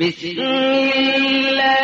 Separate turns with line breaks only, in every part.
بسم الله.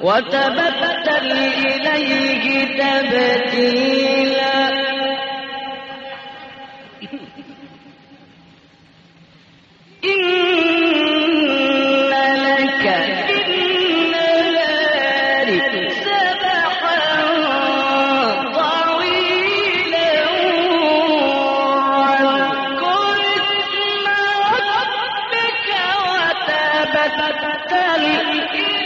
وتبتل إليه تبتيلا. إن لك بالنهار سبحا طويلا. إليه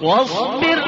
واصبر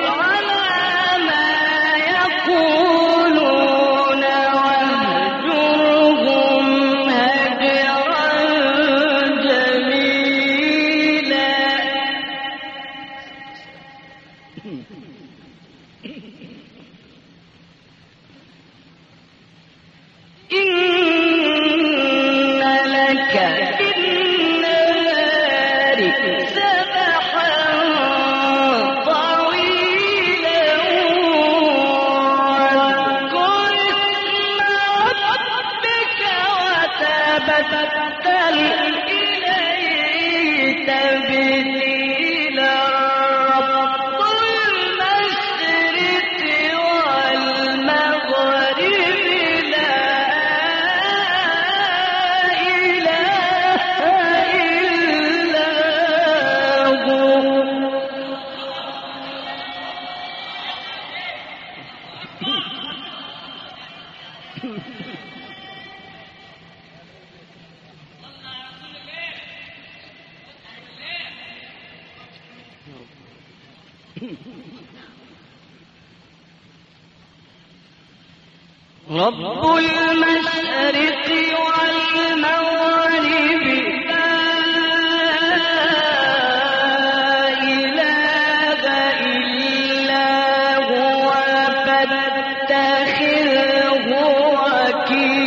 رب المشرق والمغرب. وكيلا